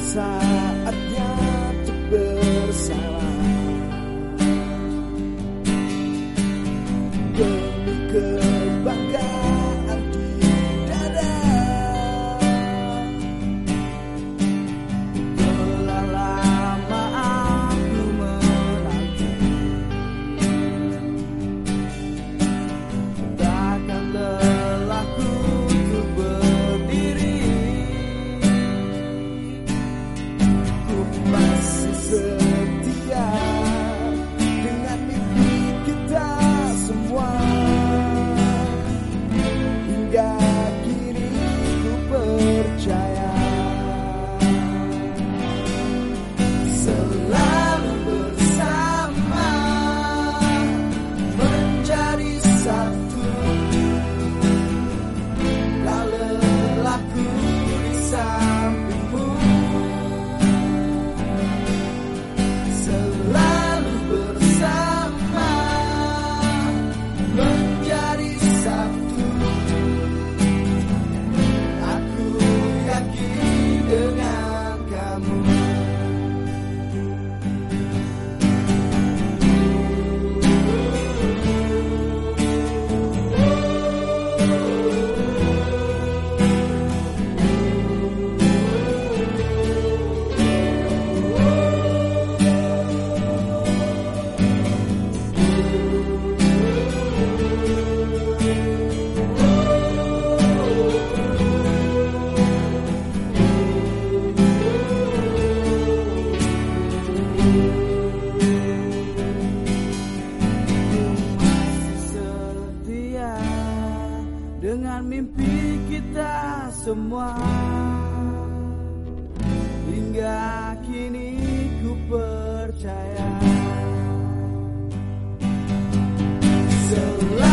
passar. dengan mimpi kita semua hingga kini ku percaya. Selalu